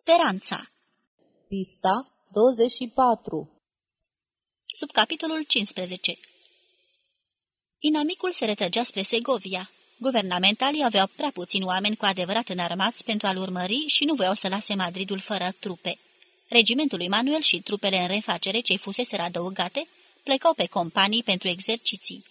Speranța Pista 24 Subcapitolul 15 Inamicul se retrăgea spre Segovia. Guvernamentalii aveau prea puțini oameni cu adevărat înarmați pentru a-l urmări și nu voiau să lase Madridul fără trupe. Regimentul lui Manuel și trupele în refacere ce fusese adăugate plecau pe companii pentru exerciții.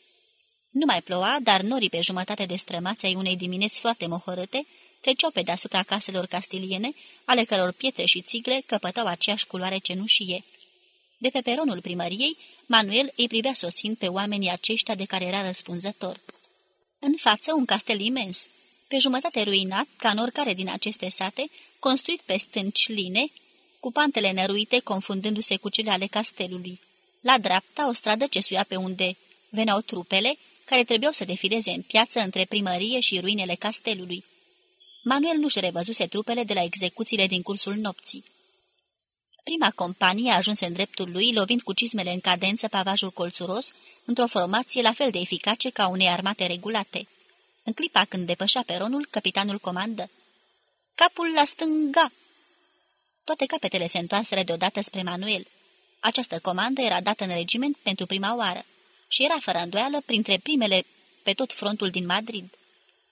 Nu mai ploua, dar norii pe jumătate de strămați ai unei dimineți foarte mohorâte treceau pe deasupra caselor castiliene, ale căror pietre și țigle căpătau aceeași culoare cenușie. De pe peronul primăriei, Manuel îi privea sosind pe oamenii aceștia de care era răspunzător. În față, un castel imens, pe jumătate ruinat, ca în oricare din aceste sate, construit pe stânci line, cu pantele năruite confundându-se cu cele ale castelului. La dreapta, o stradă ce suia pe unde veneau trupele, care trebuiau să defileze în piață între primărie și ruinele castelului. Manuel nu-și revăzuse trupele de la execuțiile din cursul nopții. Prima companie a ajuns în dreptul lui, lovind cu cizmele în cadență pavajul colțuros, într-o formație la fel de eficace ca unei armate regulate. În clipa când depășea peronul, capitanul comandă. Capul la stânga! Toate capetele se întoarseră deodată spre Manuel. Această comandă era dată în regiment pentru prima oară și era fără îndoială printre primele pe tot frontul din Madrid.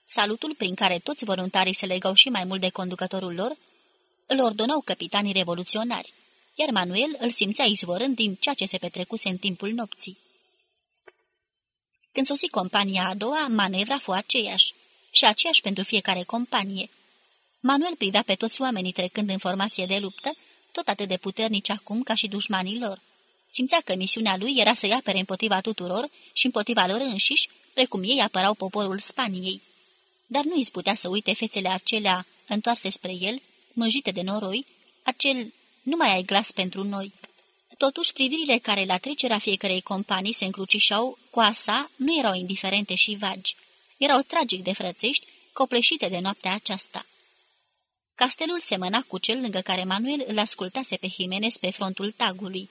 Salutul prin care toți voluntarii se legau și mai mult de conducătorul lor, îl ordonau capitanii revoluționari, iar Manuel îl simțea izvorând din ceea ce se petrecuse în timpul nopții. Când sosi compania a doua, manevra fu aceeași, și aceeași pentru fiecare companie. Manuel privea pe toți oamenii trecând în formație de luptă, tot atât de puternici acum ca și dușmanii lor. Simțea că misiunea lui era să-i apere împotriva tuturor și împotriva lor înșiși, precum ei apărau poporul Spaniei dar nu putea să uite fețele acelea întoarse spre el, mânjite de noroi, acel nu mai ai glas pentru noi. Totuși, privirile care la trecerea fiecărei companii se încrucișau cu a sa nu erau indiferente și vagi. Erau tragic de frățești, copleșite de noaptea aceasta. Castelul semăna cu cel lângă care Manuel îl ascultase pe Jimenez pe frontul tagului.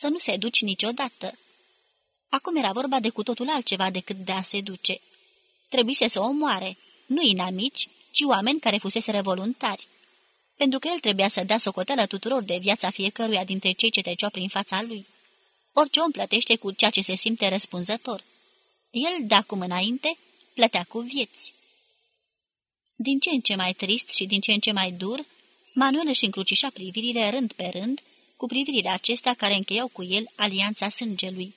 Să nu se duci niciodată. Acum era vorba de cu totul altceva decât de a se duce trebuise să o omoare, nu inamici, ci oameni care fusese voluntari. Pentru că el trebuia să dea socoteală tuturor de viața fiecăruia dintre cei ce treceau prin fața lui. Orice om plătește cu ceea ce se simte răspunzător. El, de acum înainte, plătea cu vieți. Din ce în ce mai trist și din ce în ce mai dur, Manuel își încrucișa privirile rând pe rând cu privirile acestea care încheiau cu el alianța sângelui.